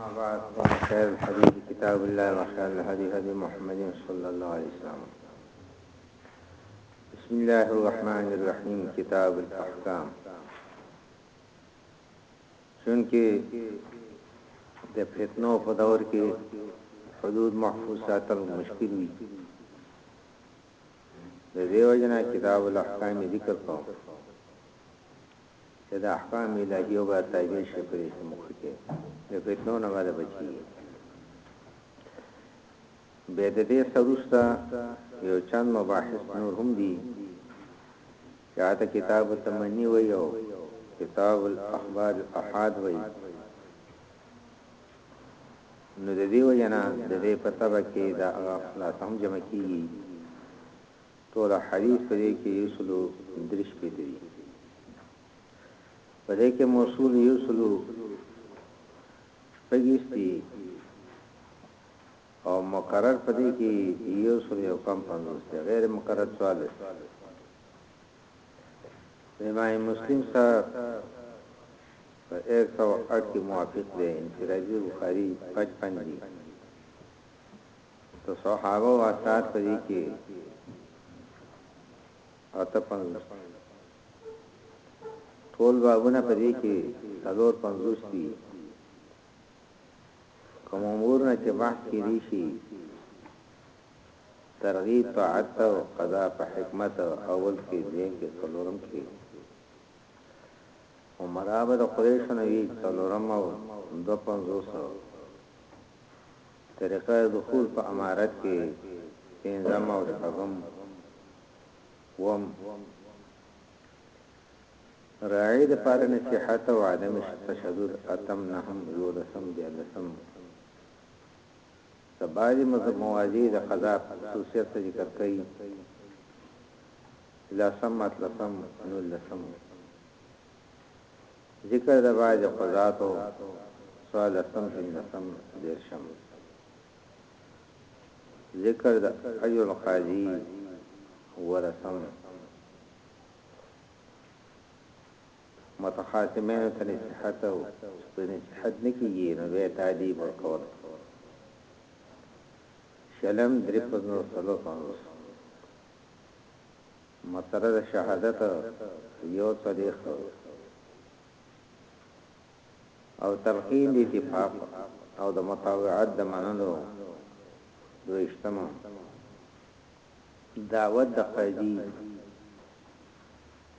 اما بعد خير الحديث كتاب الله وخير الهدي هدي محمد صلى الله عليه وسلم بسم الله الرحمن الرحيم كتاب الاحكام چونکه د فتنو په دور کې حدود محفوظ ساتل مشکل وي ددې وجې نه کتاب الاحکام ذکر کوم چې د احکام الهیو به تابع شي په دې موخه کې د فتنو نه باندې بچي به د دې سروستا یو چند مباحث نور هم دي چاته کتاب تمنی ویو کتاب الاخبار احاد وی نو د دې وجې نه د دې په طبع کې دا هغه خلاصه هم جمع کېږي، ټول احادیث په دې کې یوسلو درې شپېته دي، په دې کې موصول یوسلو شپږیشت دي او مکرر په دې کې یوسلو یو کم پنځوس دي، غیر مکرر څوارلس دي. امام مسلم صاحب په ايک سو اټ کي موافق دی انفرادي بخاري پچپن دي د صحابه او اثار په دې کې اته پنځوس ټول بابونه په دې کې څلور پنځوس دي کوم امور نه چې بحث کړي شي ترغیب په عدت او قضا په حکمت اول کښې دویم کښې څلورم کښې عمرا به د قریشو نه وی څلورم او دوه پنځوس طریقه دخول په امارت کښې پنځم او شپږم وم راعی د پاره نصیحت او عدم تشدد اتم نهم یولسم دیارلسم د بعضې مذهب موازې د قضاء په خصوصیت څه ذکر کړي چې لسم اتلسم نولسم وي ذکر د بعضې قضاتو څوارلسم پنځلسم دېرشم ذکر د اجر القاضي ورسم متخاصمینو ته نصیحت او چې پرې نصیحت نه کېږي نو بیا یې تادیب ورکول شلم درې پنځوس څلور پنځوس مسله د شهادت یو څلوېښت او تلقین د اتفاق او د مطاوعت د منلو دویشتمه دعوت د قیدی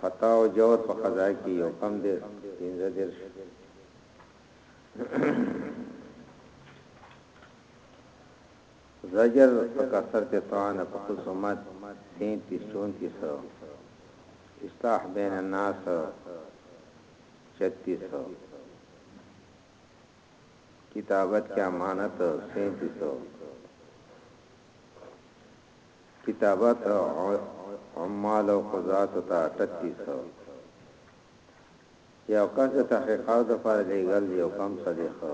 خطا او جور په قضا کې یو کم دی پنځه دېرش زجر په کثر ته طعن په خصومت 33 34 اصلاح بین الناس 3600 کتابت کې امانت 3700 کتابت عمال او قضات ته 3800 یو کس د تحقیقات لپاره لېږل یو کم صدیقه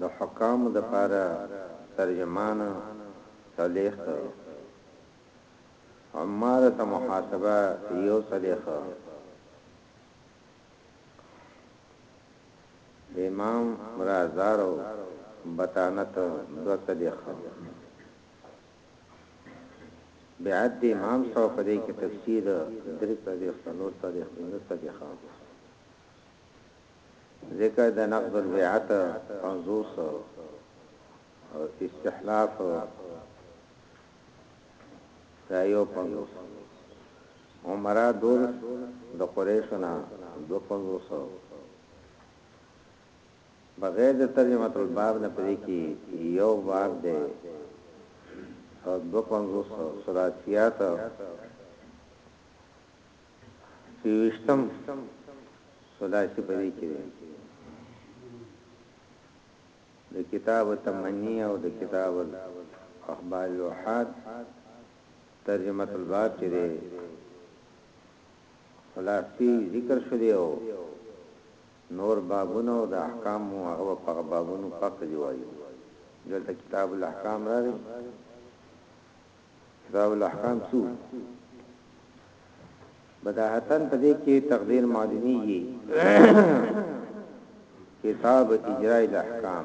د حکام د لپاره ترجمان صدیقه عمال ته محاسبه یو صدیقه د امام رازدار او بطانت دوه څلوېښت بیعت د امام سو په دې کې تفسیر درې څلوېښت څلور څلوېښت پنځه څلوېښت ذکر د نقض البیعت پنځوس او استحلاف دا یو پنځوس عمره دور د قريشو نه دوه پنځوس او بغير د ترجمه الباب نه پدې کې يو باب دی او دوه پنځوس ثلاثيات چې وشتم ثلاثي پدې کې دی د کتاب تمنی او د کتاب اخبار یوحات ترجمة الباب چې دی خلاصي ذکر شوې او نور بابونه او د احکام مو هغه په هغه بابونو پخ دی وایو دلته کتاب الاحکام راغی کتاب الاحکام څو بداهتن په دې کې تقدیر معلومیږي کتاب اجراء الاحکام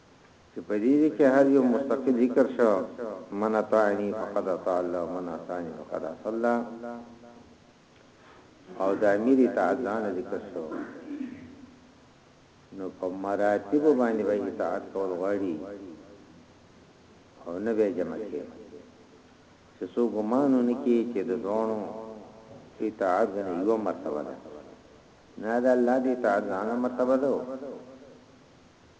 چې په دې دي چې هر يو مستقل ذکر شو، من اطاعنی فقد اطاع الله ومن عصانی فقد عصی الله او د امیر اطاعت ځان ذکر شو نو په مراتب باندې به اطاعت کول غواړي او نه به جمع کې چې سو ګمانو نه کې چې د دوانو اطاعت نه یو مرتبه ده نه دا الله دې اطاعت ځان مرتبه ده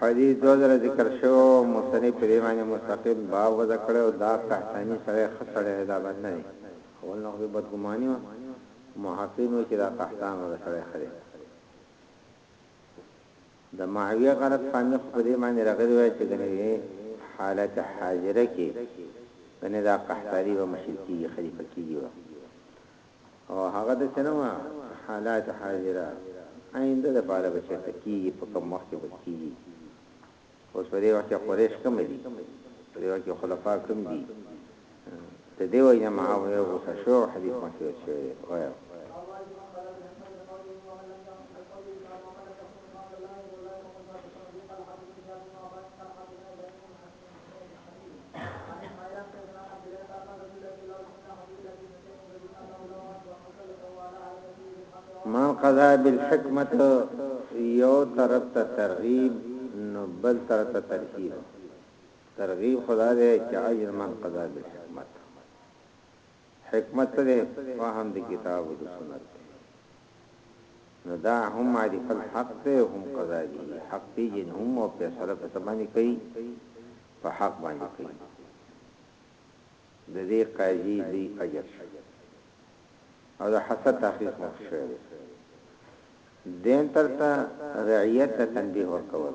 حدیث دوه ځله ذکر شوی او مصنف په دې باندې مستقل باب وضع کړی او دا قحطاني سړی ښه سړی دی دا بد نه دی اول نه خو بې بدګماني وه محققین وایي چې دا قحطان غوره سړی ښه دی د معاویه غلط فهمي خو په دې باندې راغلی وای چې ګنې حالت حاضره کې ګنې دا قحطاني به مشرکي خلیفه کیږي او هغه د سينما حالات حاضره آئنده د پاره به چرته کيږي په کوم وخت کې به کيږي اوس په دې وخت کې قريش کوم دي په دې وخت کې خلفا کوم دي د دې وجه ما او یو غوسه شو حدیث مخکې شوی دی وایو من قضا بالحکمت یو طرف ته ترغیب نو بل طرف ته ترهیب ترغیب خدا دې چې اجر من قضا بالحکمت حکمت څه دی؟ فهم د کتاب او د سنت دی. نو دا هم معرفت الحق دی او هم قضا دی. حق پېژني هم او فېصله په څه باندې کوي؟ په حق باندې کوي. د دې قاضي لوی اجر شو. او د حسد تحقیق مخ شوی دی. دېم تر ته رعیت ته تنبیه ورکول.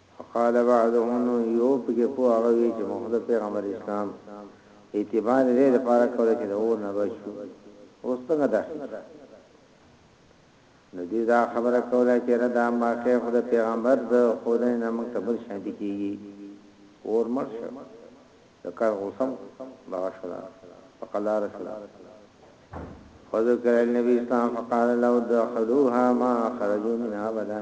وقال بعضهم نو يو پکې پوه هغه وي چې محمد پيغمبر اسلام اتباع د دې لپاره کوله چې د اور نه بچ شو اوس څنګه داخل شو نو دې دا خبره کوله چې ردا ما کې خود پیغمبر د خدای نه موږ ته بل شان دي کیږي اور مرشه د کار غوسم بغا شو دا فقلار شو فذكر النبي اسلام فقال لو دخلوها ما خرجوا منها ابدا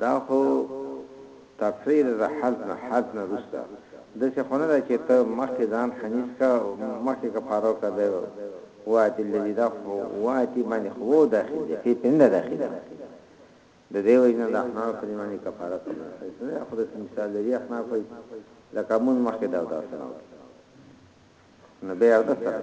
دا خو تفریر د حذف نه حذف نه روسته دسی خو نه ده چی ته مخکی ځان حنیث کا مخکی کفاره وکړه د وات الذی دا خو واتی باندی خو وو داخل دی فی پنده داخل دی د دی وجنه د احناف په معنی کفاره کوم نه خو د مثال لري احناف وی لکه مون مخکی دا دا سره نو بیا دا سره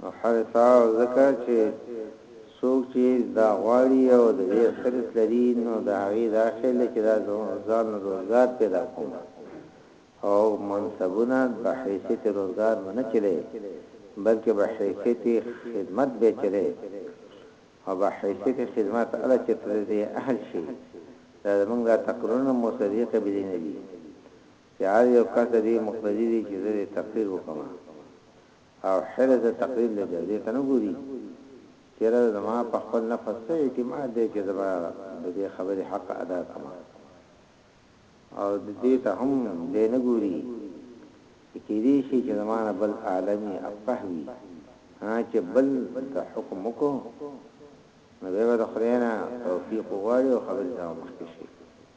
نو حرثا او ځکه چې څوک چې دا غواړي او د دې حرص لري نو د هغې دا خیال دی چې دا ځان له روزګار پیدا کوم او منصبونه په حیثیت روزګار به نه چلی بلکې به حیثیت خدمت به چلی او به حیثیت خدمت اله چې تر دې اهل شي دا زمونږ دا تقریرونه مصدیقه بدینه دي چې هر یو کس د دې مقتدي دی چې زه دې تقریر وکړم او حرص د تقریر له جذبې ته نه ګوري چې را زما په خپل نفس څه اعتماد دی چې زه به د دې خبرې حق ادا کړم او د دې ته هم دی نه ګوري چې کېدی شي چې زما نه بل عالمي افقه وي ها چې بل د حکم وکړو نو به د خدای نه توفیق وغواړي او خبرې ته مخکې شي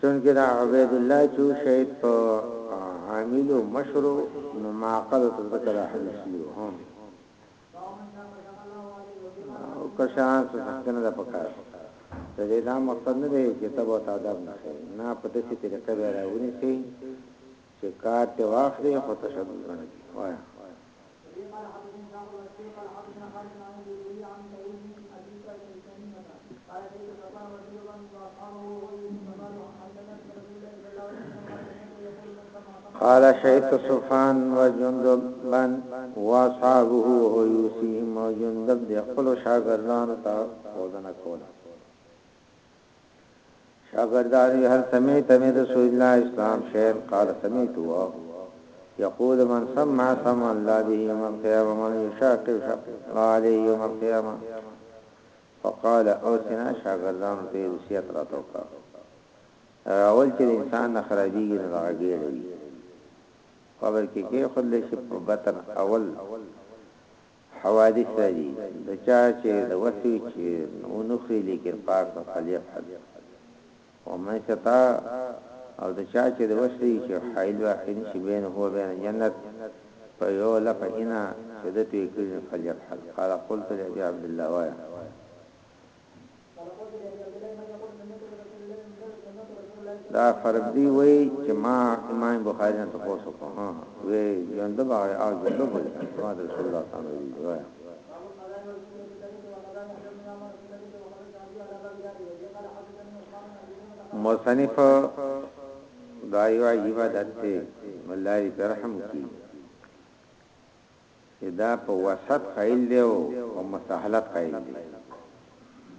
څونکه دا عبید الله چه و شهید په عامل و مشر و نو ما قدر ته ځکه دا حدیث لیو هم او کشران څه سخت نه ده پکار د دې دا مقصد نه دی چې تبو تعداد نه خي نه په دې طریقه به راونی سي چې کار ته واخلي خو تشدد ونه کړي وایا قال شهدت صفان وجندب من واصحابه وهو يوسيهم وجندب دي خپل شاګردانو ته ودنه کوله شاګردان وی هل سمعت من رسول الله اسلام شین قال سمعت و يقول من سمع سمع الله به يوم القيامة من يشاقب شاقب الله عليه يوم القيامة فقال اوسنا شاگردان ته وصیت را توکا راول چې انسان نه خرابيږي نه راګيړي خبر کې کې خود له شپ بطن اول حوادث راځي د چا چه د وس وي چه ونخوري ليکن پاک او خليق حد ومن ستا او د چا چه د وس وي چه حائل واقع نشي بين هو بين جنت په يو لپه اينه چه ده توي کړي نو فليق حد قال قلت لابي عبدالله وايه دا فرق دی وای چې ما امام بخاری نه تاسو کو ها وی ژوند به او ژوند به ما د رسول الله صلی الله علیه وسلم مصنف دایو عجیب عادت ته ملاری برحم کی چې دا په وسعت قائل دی او په مساهلت قائل دی.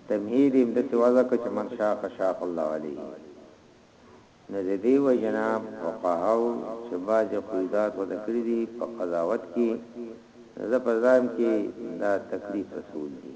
تمهيد يې هم داسې وضع کړ چې من شاق شاق الله عليه. نو د دې وجې نه فقهاؤ چې بعضې قيودات وضع کړي دي په قضاوت کې نو زه په ځان کې دا تکليف رسول دي.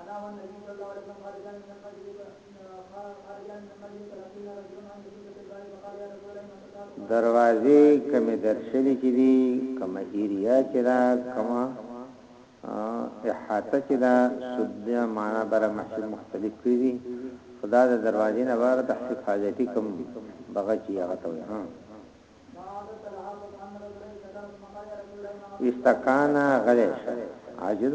انا والنبي صلی الله علیه وسلم خارجان من القرية خارجان من القرية تلقينا رجل عن دسوسة الباب فقال يا رسول الله انك تارك الصلاة دروازې کومې درشلې چې دي کومه ایریا چې ده کومه احاطه چې ده سد معنا بره محشر مختلف کړی دي خدا د دروازې نه بار د حفاظتي کوم بغچی هغه ته وي ها استکانا غلیش عاجز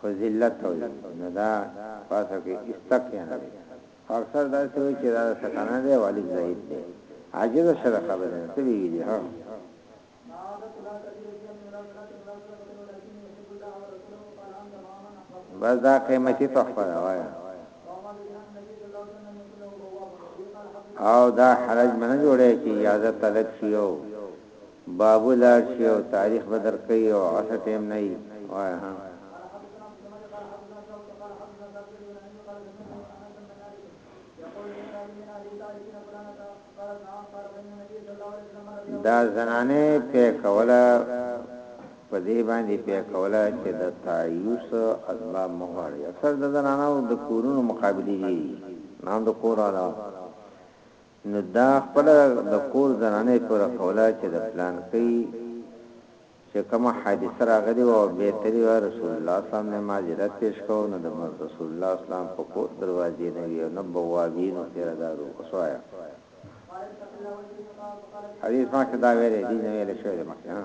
خو ذلت ته وایي نو دا په اصل کې استقیا نه دی خو اکثر داسې وایي چې دا د سکانه دی او الف زائد دی عاجز شه د خبرې نه څه ویلي هو بس دا قیمتي تحفه ده وایا او دا حرج منه جوړه چې اجازه طلب شیو بابو لاړ شي او تاريخ به درکوي او عصر ټيم نه يي وايه ها. دا زنانه پيکوله په دې باندې پيکوله چې د تايوس اسباب مغواړي اکثر د زنانو د کورونو مقابلي دي نام د کور علاوه نو دا خپله د کور زنانه پوره کوله چې د پلانکۍ چې کومه حادثه راغلې وه او بیا تللې وه، رسول الله اسلام نه معذرت پېش کاوه، نه د رسول الله اسلام په کور دروازې نه وې او نه بوابینو، پېردارو، وسوایه. حدیث مخکې دا ویلې دي، نه ویلې شوې ده مخکې ها.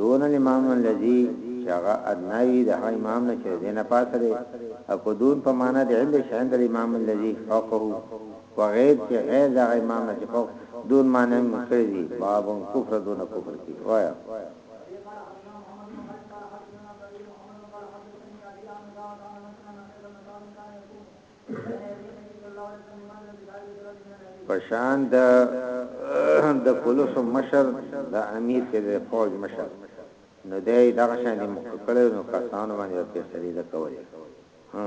دون الامام الذي چې هغه ادنی وي د هغه امام نه چې د دې نه پاسه دی، او که دون په معنی د عند چې عند الامام الذي فوقه و غیر چې غیر د هغه امام نه چې فوق دون معنی هم کړې دي، باب کفر دون کفر کې وایه. پشان د د پولیس مشر د امیر کې د فوج مشر نو دای دغه شان د مخکړه نو کسانو باندې په سړي د کولې ها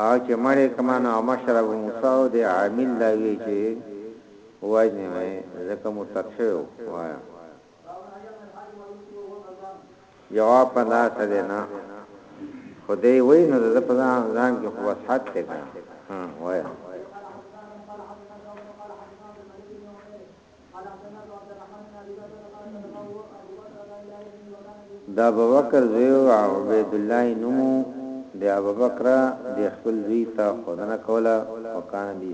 او چه مړ يې کړم نو مشر ابو موسی او دې عامل دا ويې چه ووژنې مې ځکه مرتد شوی وو وايه. جواب په لاس دې نه خو دې ويې نو ده په ځان کې خو بس حد ته کړه وايه. دا بوکر زیو عبید الله نومو د ابو بکر د خپل زوی ته خودنه کوله وکان بي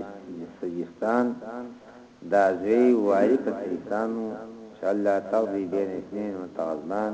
سجستان دا زوی واری په سجستانو چې الله تغذی بین اثنین متغزمان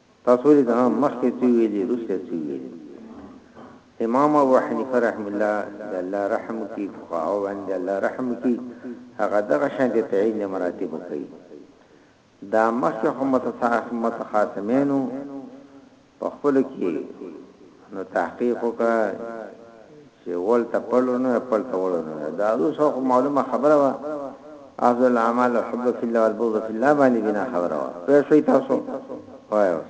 تاسو ولې دا مخکې څه ویلي روسته څه ویلي امام ابو حنیفه رحم الله د الله رحم کی فقهاو باندې الله رحم کی هغه دغه شان د تعین مراتب کوي دا مخکې هم متصاحب متخاصمینو په خپل کې نو تحقیق وکړه چی غول ته پړ ورنه وی پړ ته غول ورنه وی دا اوس خو معلومه خبره وه اخذ الاعمال الحب فی الله والبغض فی الله باندی بنا خبره وه پوه شوی تاسو وای اوس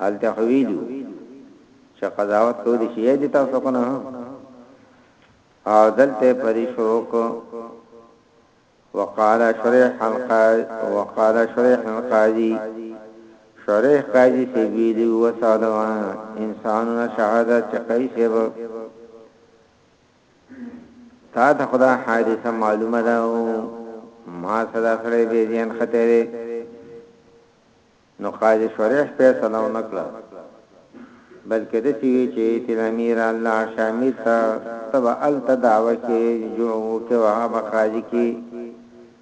هلته خو ویلي وو چې قضاوت کولی شي یې دي تاسو کنه او دلته پرې شروع کو وقال شريح القاضي وقال شريح القاضي شريح قاضي سی ویلی وسالوا انسان شهادت چې کوي سبب تا ته خدا حادثه معلومه ده ما صدا کړې به ځین خطرې نو قاضي شريح فيصله ونه کړه بلکه داسي وي چي ته له اميره لاړ شه امير ته ته به هلته دعوه کي جو وکي او هغه به قاضي کي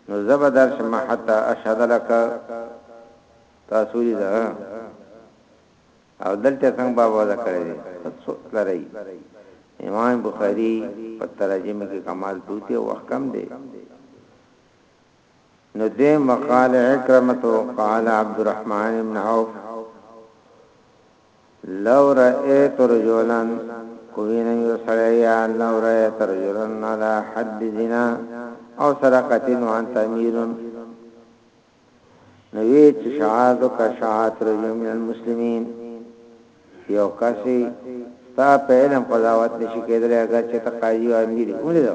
نو زه به درشم حتي اشهد لکه تاسو وليده او دلته څنګه باب وضع کړی دی څو لري امام بخاری په ترجمه کې کمال توتی او احکام دی نو دویم وقال عکرمة قال عبدالرحمن بن عوف لو رأیت رجلا کوینم یو سړی یا لو رأیت رجلا علی حد زنا او سرقت وانت امیر نوی چې شعاد کا شعات رجل من المسلمین یو کسی ستا په علم قضاوت نشي کېدلی اگر چې تقاضي او امیر ولې ده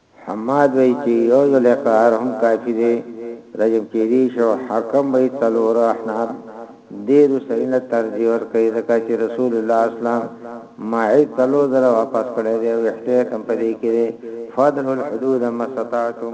حماد وایي چې یو ځل اقرار هم کافي دی، رجم کېدای شي او حکم به یې څلورو احناف دې روسري نه ترجیح ورکوي، ځکه چې رسول الله اسلام ماعز څلور ځله واپس کړی دی او احتیاط هم په دې کې دی، فدرو الحدود ماستطعتم.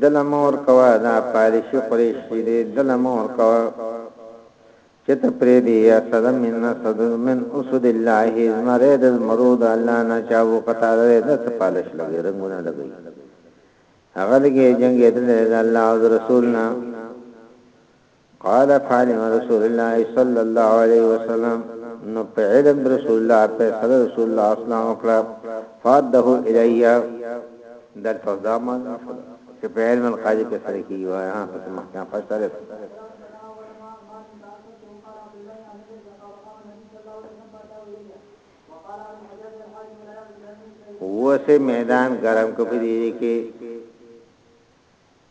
دله مه ورکوه دا پالشی خوری شیدی دله مه ورکوه چه ته پریدی اسد من اسد من اسد الله زمری د زمرو د الله نه چا وقتاده دی دا څه پالش لګی رنګونه لګی هغه لګی جنګیدل د الله او رسول نه قال فعلم رسول الله صلی الله علیه وسلم نو په علم رسول الله په صلی رسول الله اسلام وکړه فاده الیا در فضا ما چې په علم القاضی په سره کې وای ها په محکم فسره وسه میدان ګرم کپې دي کې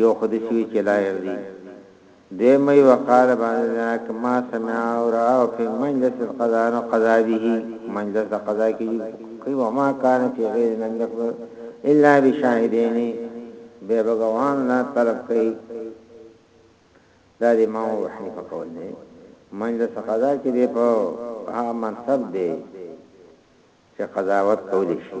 يو خو دې شوي چې لا يردي دویم مې وقال باندې که ما سمع او را او په مجلس القضاء نو قضا به مجلس د قضا کې کوي او ما کان فی غیر لم یقبل الا بشاهدین به بغوان نه طلب کوي دا د امام ابو حنیفه قول دی مجلس قضا کې دی په هغه منصب دی چې قضاوت کول شي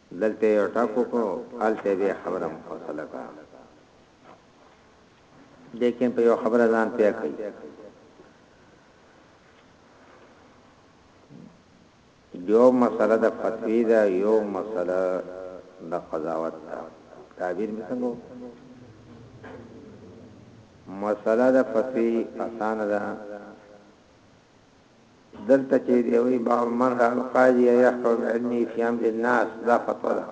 دلته یې یو ټک وکړو هلته بیا خبره مفصله کړه لیکن په یو خبره ځان پیا کوي یو مسله د فتوی ده یو مسله د قضاوت ده تعبیر می څنګه مسله د فتوی اسانه ده دلته چي دی وایي باب من را القاضي يحفظ العلمي في امر الناس دا فتوا ده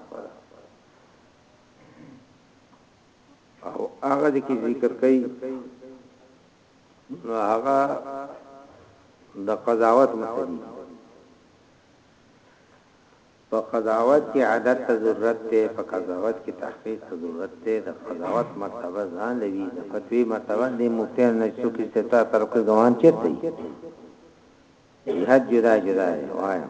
او هغه د کی ذکر کوي نو هغه د قضاوت مسلې په قضاوت کی عدد ته ضرورت دی په قضاوت کی تحقیق ته ضرورت دی د قضاوت مرتبه ځان له وی د فتوی مرتبه دی مفتیانو نه چی څوک استفتاء طلب کوی ګوان چیرته یی جهت جدا جدا دی وایم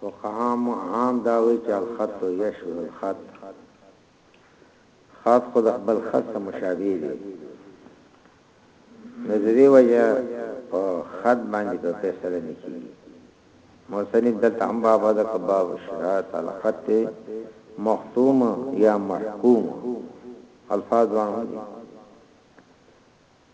فقهاء هم دا وایي چې الخط یشبه الخط، خط خو د بل خط سره مشابه دی، نو د دې وجه په خط باندې په فیصله نه کیږي. مصنف دلته هم باب د کباب شرایط الخط مختوم یا محکوم الفاظ وانه دي.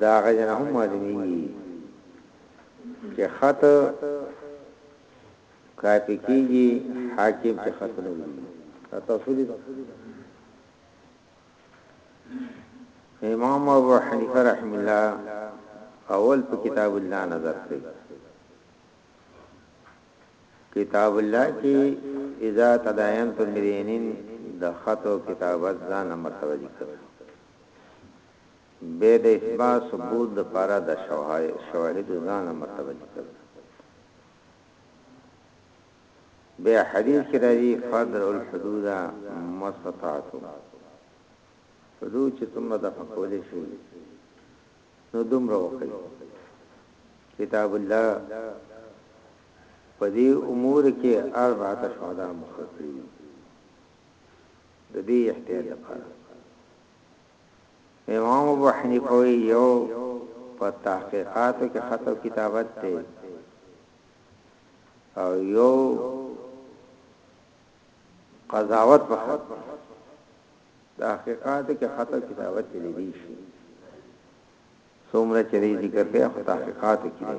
د هغه ځای نه هم معلومېږي چې خط کاپي کېږي، حاکم چې خط نه وړي. دا تاسو ولیدل؟ امام ابو حنیفه رحم الله اول په کتاب الله نظر کوي کتاب الله کې اذا تداینتم بدینین د خط او کتابت ځان مرتبه ذکر بیا د اثبات ثبوت د پاره د شواهدو ځانله مرتبه ذکر ده بیا حدیث کی راځي فدر الحدود مستطاعتم حدود چې څومره د فقول شي نو دومره وکړي کتاب الله په دې امور کې اربعه شهدا مخکري د دې احتیاط لپاره امام ابو حنیفه وایي یو په تحقیقاتو کې خط او کتابت دی او یو قضاوت په خط تحقیقاتو کې خط او کتابت دی دي شي څومره چې ذکر کوي خو تحقیقاتو کې دی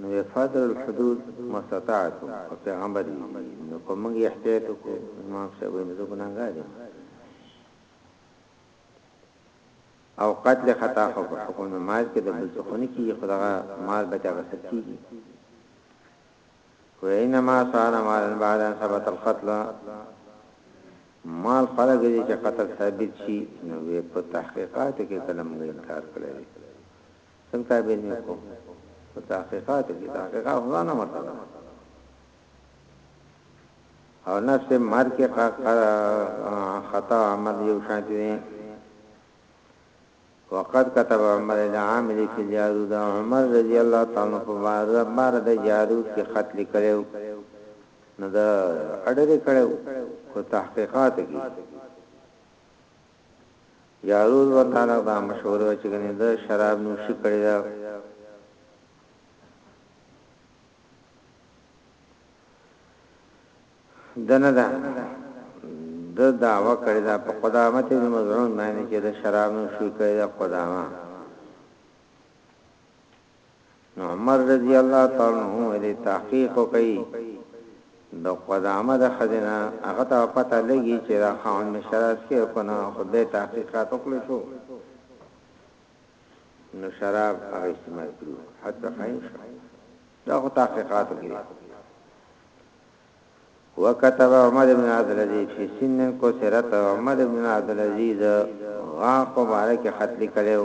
نو يا فاتر الحدود ماستطعتم او پيغمبر ويلي دي نو که موږ احتياط وکړو امام صاحب وينو زه ګناهګار يم او قتل خطا خو په حکم د مال کې د بل څه خونه کیږي خدغه مال بچا غسل کیږي وینما صار مال بعد ان ثبت القتل مال خلق دې چې قتل ثابت شي نو په تحقیقات کې کلم انکار کړی سل کال به علمي وکړو په تحقیقاتو کې تحقیقات خدا نه مرته ده او نفس مرګ کې خطا عمل یو شان دي وقد كتب عمر العامل في الجارود عمر رضی الله تعالی په بار بار د جارود کې خط لیکلو نو دا اډرې کړو په تحقیقات کې جارود وتعلق دا مشهوره وه چې ګنې ده شراب نوشي کړې ده دنه ده د دعوه کړی دا په قدامت ابن مزعون باندې چې د شراب نو شو کړی دا قدامه نو عمر رضی الله تعالی عنه ویل تحقیق وکړئ د قدامه د خزینه هغه ته پته لګی چې دا خاون مشراس کې کنه خو به تحقیقات وکړو شو نو شراب هغه استعمال کړو حتی قائم شو دا خو تحقیقات وکړي وكتب عمر بن عبد العزيز في سن كثرت عمر بن عبد العزيز غاق مبارک خط لیکلو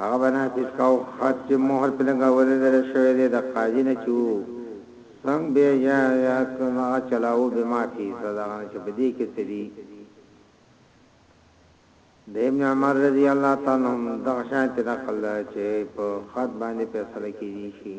هغه بنا چې سکاو خط چې مهر په لګولو لرې شوی دی د قاضي نه چې وو سنګ بې یا یا کم هغه چلاوو بې ما فی سه دغه نه چې په دې کې څه دي د ابن عمر رضی الله تعالی عنهم دغه شان چې د خل چې په خط باندې فیصله کیږي شي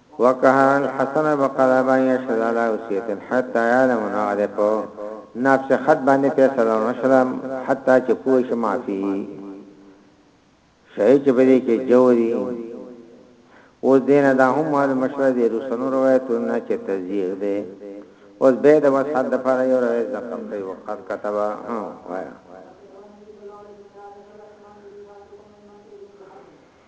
وکهه الحسن بقضا بان يشهد علي وصيت حتي يعلم نو هغه دی په نفس خط باندې فيصله ونه شوله حتي چې پوه شي مافي شهي چې په دې کې جوري اوس دینه دا هم معلومه شوه د رسنو روایتونه چې تزیغ دی اوس به د وصحت د پر یو روایت رقم کوي وقت كتبه ها وایا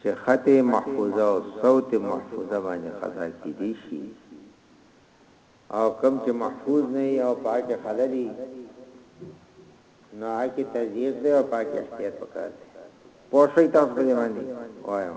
چې خط محفوظه او صوت محفوظه باندې خطا کیدی شي او کوم چې محفوظ نه وي او پاکه خلل وي نو هغه تذیق دی او پاک احتیاط وکړي پوه شئ تاسو په دې باندې وایم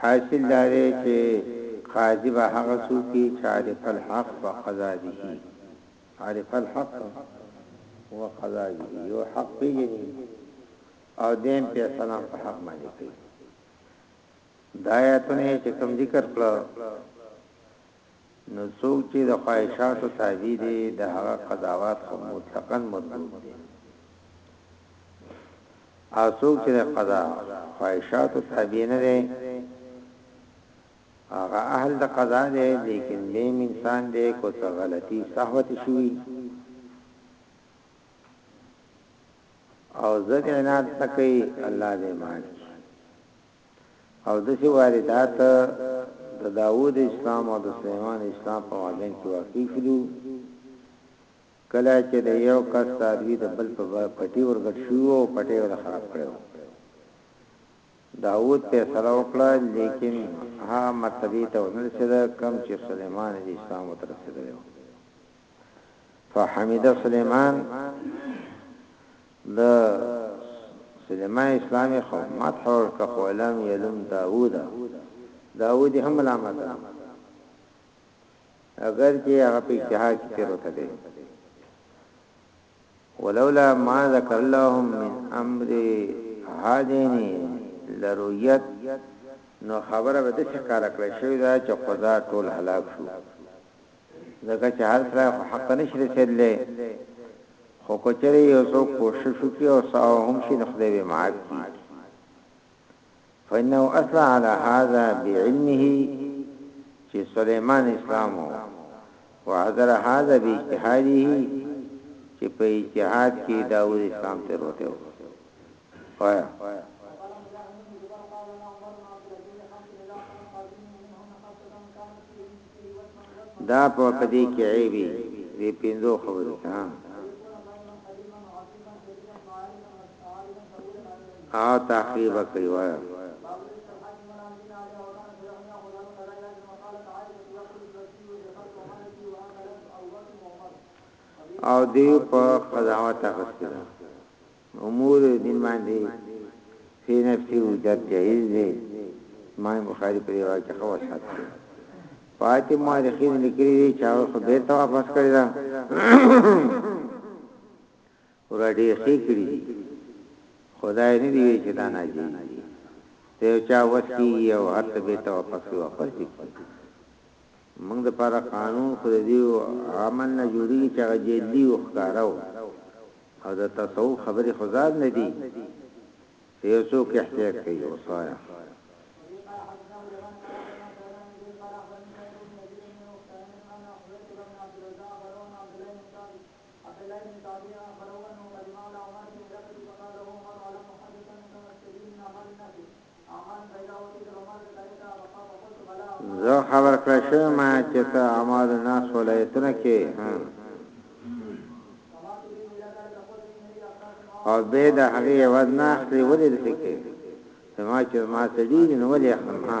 حاصل دا دی چه قاضی به هغه څوک وی چه عرف الحق و قضا به عرف الحق و قضا به یو حق پیژنی او دیم فیصله هم په حق باندې کوي دا آیاتونه چې کوم ذکر کړو نو څوک چي د خواهشاتو تابع دی د هغه قضاوت خو مطلقاً مردود دی او څوک چي د قضا خواهشاتو تابع نه دی هغه اهل د قضا دی لیکن بے انسان دی کو څه غلطی صحوت شوی او زد عناد تکي الله دې معاف او داسې واردات د داوود اسلام او د سلیمان اسلام په مابین کې واقع شوي کله چې د یو کس څاروي د بل په پټي ورګډ شوي او پټي یې خراب کړی و داوود فیصله وکړه لیکن هغه مرتبه ته ونه رسېده کوم چې سلیمان اسلام ته رسېدلی و فحمید سلیمان د سلیمان اسلامي خو مدح ورکه خو علم یلم داوود داوود هم ملامت اگر چې هغه په اجتهاد کې تیر وته دی ولولا ما ذکر لهم من امر هادین لرؤیت نو خبره به د څه کار کړی شوی دا چې خدا ټول هلاک شو ځکه چې هر سړی خو حق ته نه شي رسېدلی، خو که چېرې یو څوک کوشش وکړي او سهو هم شي، نو خدای به یې معاف کړي. فإنه اصلح علی هذا بعلمه، چې سلیمان اسلام و، وعذر هذا باجتهاده، چې په اجتهاد کې داود اسلام تېروتی و، وایا. دا په پدې کې عیبی دی پینځو خبرو ته ها تخریب کړی وای او دی په قضاوت اخستره امور دین باندی فی نفسی حجت جایز دی امام بخاری په دې باب کې ښه وضاحت کړی پاتې مورخین لیکلي دي چې هغه خو بیرته واپس کړی دا ور ډیر ښه کړی خدای نه دی چې دا نه جایز دی ته چا وسی او هر څه بیرته واپس واپس کړی موږ دپاره قانون خو ددې عمل نه جوړيږي چې هغه جلي او ښکاره وو او د تصوف خبرې خو ځان نه دي چې يو څوک احتياط کوي اوس وايم. زه خبر کړه شوی ما چې ته اعمال الناس ولایتونه کې او به د هغه یوز نه اخلي ولې د فکر ما چې ما ته ډیر نه ولې اخلم ها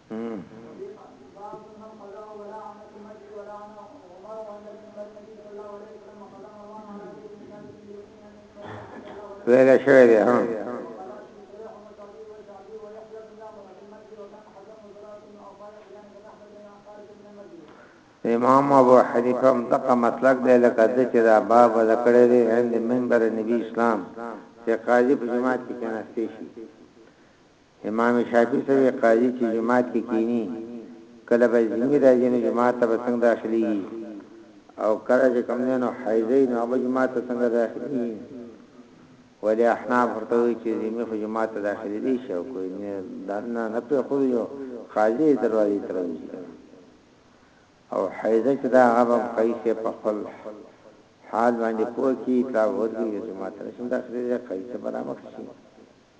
ویل شوی دی هم امام ابو حنیفه هم دغه مسلک دی لکه د چې دا باب ذکر دی عند منبر نبی اسلام چې قاضي په جماعت کې کېناستې شي امام شافعی سوی قاضی چی جماعت کی کینی کله به زمی راځی نو جماعت ته به څنګه داخلیږی او کله چی کوم دی نو حیضی نو هغه جماعت ته څنګه داخلیږی ولی احناف ورته وی چی زمی خو جماعت ته داخلی دی شی او کوی نه دانه نه پی خو یو قاضی دروازی تروزی او حیضه چې دا هغه قیسه په خپل حال باندې پوه کی اطلاع ورکړي چې ما تر شم داخلي دی قیسه برابر شي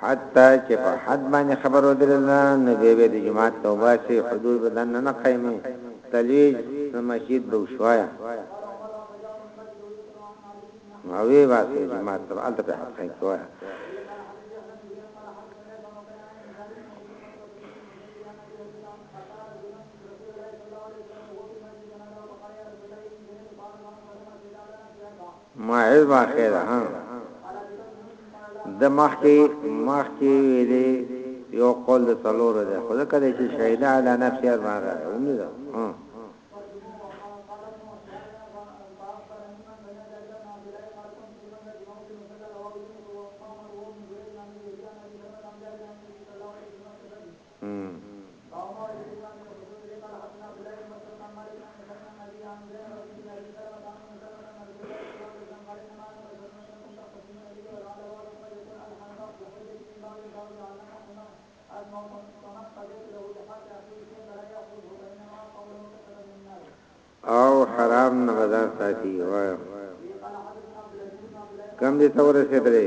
حتی چې په حد باندې خبر ودرل نه به به د جماعت توبه سي حدود بدن نه قائمه تلویج مسجد به شوایا ماوی واسه جماعت ته الته په حق کې وایا ما عز واقع ده ها د مخکې مخکې ویلې یو قول د څلور ده خو ځکه چې شهید علی نفس یاد باندې هم ده ها حرام نه بازار ساتي وای کم دي تور رسیدلې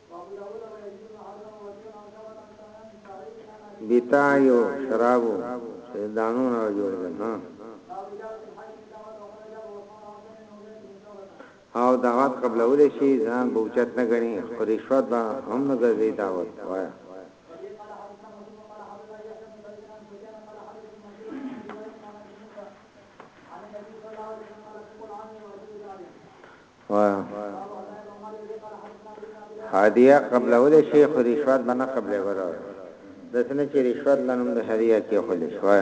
بیتا یو شرابو چې دانو نه جوړ دي ها او دعوت قبل اول شي ځان بوچت نه غني خو رشوت به هم نه ګرځي دعوت وای هدیه قبلول شي خو رشوت به نه قبلې وره داسې نه چې رشوت له نوم د هدیه کې خو لې شوی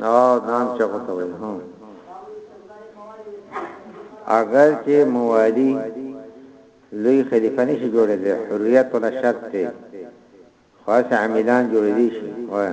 او نام چا کوته وای هو اگر چې موالي لوی خلیفہ نشي جوړېدل حریت ولا شرط ته خاص عاملان جوړېدي شي وای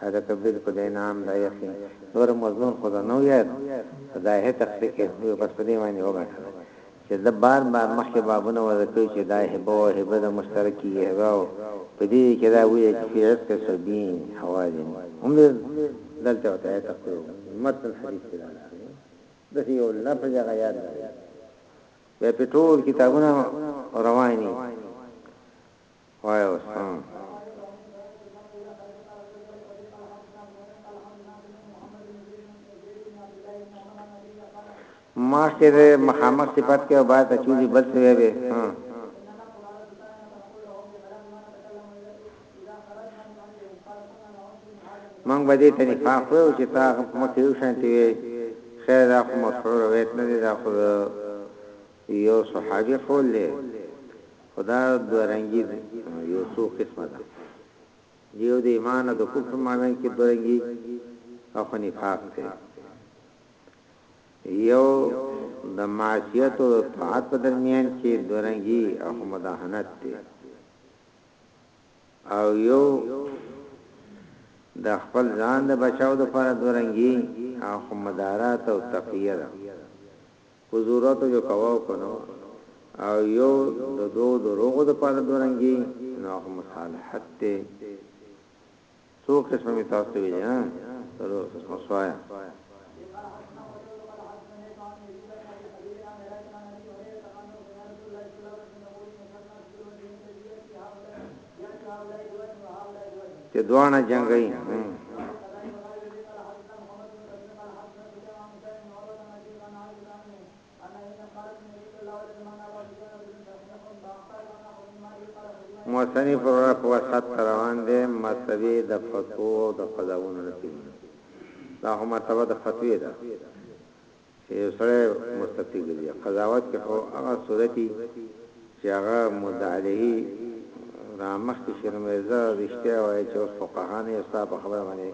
هه د کبیر په دی نام دا یخی نور مضمون خو د نو یاد په دا هه تقری کی هو بس په دی باندی وګټله چه ده بار بار مخکی بابونه وضع کړی چه دا هبه او هبه ده مشترک کی هبه او په دی دی کی دا ویلی چه فی عتق صبین حوازن هم دی دلته او تای تقری او متن حدیث کی دالا دی دسی یو لفظ اغا یاد لگی بیا پی ټول کتابونه روانی وایه اوس هم. مخکې د مخامخ صفت کې او بعد ته چوزي بل څه وي به مونږ به دې ته نفاق وو چې تا مکه یو شانتي وي خیر دا خو مشهور روایت نه دی دا خو یو صحابي قول دی خو دا دوه رنګي يو څو قسمه ده يو د ايمان او د کفر مابين کې دوه رنګي او خو نفاق دی یو د معصیت او طاعت په درمیان کې دوه رنګي او خو مداهنت دی او یو د خپل ځان د بچاو د لپاره دوه رنګي او خو مدارات او تقیه ده په ضرورت جو کوه او که نه او يو د دوو دروغو دپاره دوه رنګي نو هغه مصالحت دی څو قسمه مې تاسو ته ویلي ها څلور قسمه سوایا چې دواړه جنګي موسنی پر رف وسط روان دی مرتبه د فتو او د قضاونو نه پیږي دا هم مرتبه د فتوی ده چه یو سړی مستفتی ګرځی قضاوت کی خو هغه صورتی چه هغه مدعی علیه را مخکی شی نو میر زه رشتیا وایی چه اوس فقها نه یو ستا په خبره باندی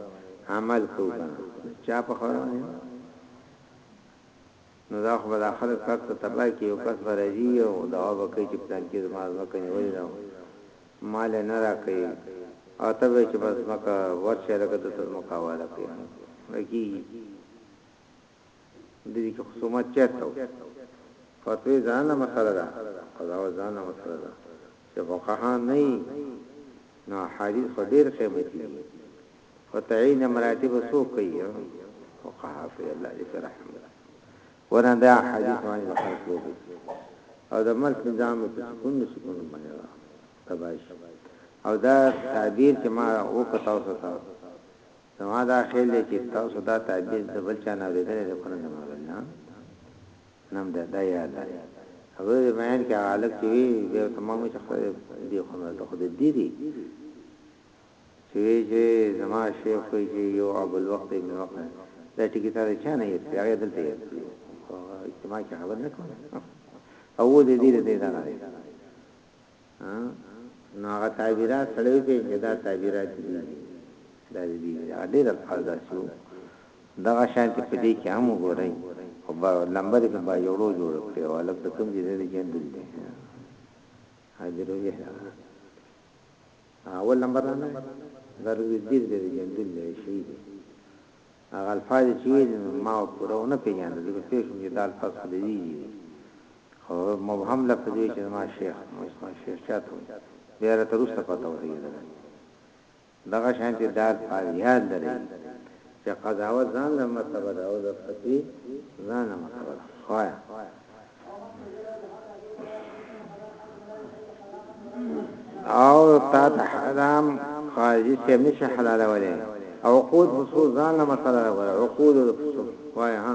عمل کوو کنه د چا په خبره باندی نو دا خو به دا خلک سر ته تباه کی یو کس به راځی او دعوا به کوي چه پلانکی زما ځمکه نیولی ده مال یې نه راکوي او ته به چه بس ځمکه ورشه لکه دته ځمکه حواله کوي نو کیږي ددې کې خصومت چېرته وو فتوی ځانله مسله ده قضاوت ځانله مسله ده چې فقها نه يي نو احادیث خو ډېر قیمتي دي خو تعین مراتب څوک کوي فقها کوي الله دې په رحم ورنه دا احادیث باندې خلک لوبي او د ملک نظام په سکون سکون باندې تباش او دا تعبیر چې ما وکړ تاسو ته زما دا خیال دی چی تاسو دا تعبیر د بل چا نه اوریدلی دی خو نه د مغل نه نم ده دا یاد لرئ هغه د بیان کې هغه هلک چې وی بیا ورته ما وویل چې خدای دې خو مړه خو د دې دی چې وی چې زما شیخ وی چې یو ابوالوقت ابن وقت دا ټکي تا د چا نه یاد کړی هغه دلته یاد کړی اجتماع کې خبر نه کوم او د دې د دې دا نه نو هغه تعبیرات سره وکړي چې دا تعبیرات دي دا دي دا ډېر الفاظ داسو دغه شان ته په دې کې هم وګورئ او با لمبر کې با جوړو جوړ کړو ولک ته کوم دې دې جن دل دې حاضر وي اول نمبر نه ضروري دې دې جن دل دې شي هغه الفاظ یې چې ویل یې نو ما پوره ونه پېژانده ځکه پوه شوم چې دا الفاظ خو د دې دي خو مبهم لفظ یې ویل چې زما شیخ عثمان شیخ چا ته وایي بیا راته وروسته پته ولګېدله چې دغه شانتې دا الفاظ یاد لرئ چې قضاوت ځان له مرتبه ده او د فتوی ځان له مرتبه ده خو آیا او تا ته حرام خارجي چې نشه حلال ولې او عقود خصو ځان له مسله راغله عقود خصو وای ها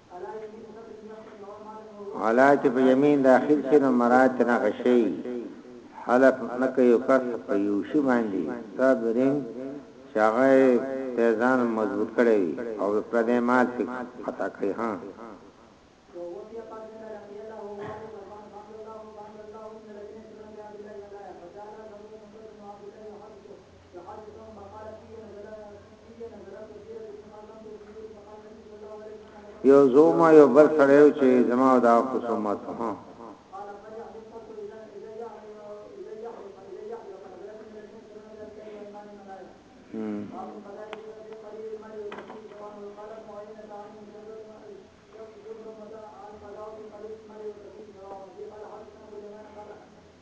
حالا چې په یمین داخل شي نو مراد نه غشي حلف نه کوي کس په یو شی باندې صابرین شغه ته ځان مضبوط کړي او پر دې مال څخه خطا کوي ها یو زوما یو بل سره یو چې زما دا قسمت ها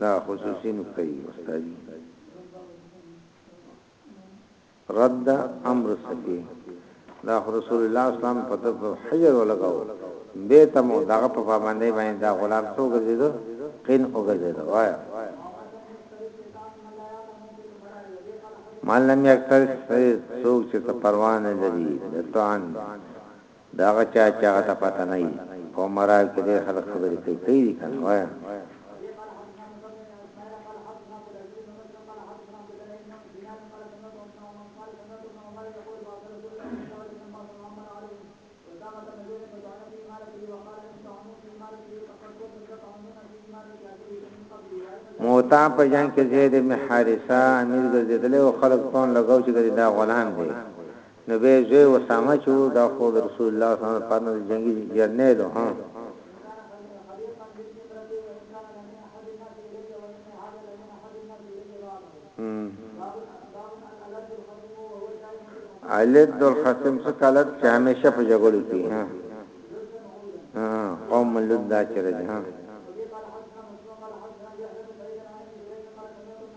دا خصوصي نقطه یې استاد رد امر سفی دا رسول الله اسلام په طرف حجر ولګاو به تم دغه په باندې باندې دا غلام څو ګرځیدو قین او ګرځیدو وای مال لم یکتر سوق چې پروانه لري د توان د هغه چا چې هغه ته پته نه وي په عمراو کې ډېر خلک خبرې کوي صحیح دي کنه وایا. موتا په جنگ کې زید ابن حارثه امیر ګرځیدل او خلک تون لګاو چې دا غلام دی نو بیا یې زوی اسامه چې وو دا خو د رسول الله صلی الله علیه وسلم لپاره د جنګي جرنیل و هم علت دل خصم څه کلت چې همیشه په جګړو کې ها قوم لدا چرې ها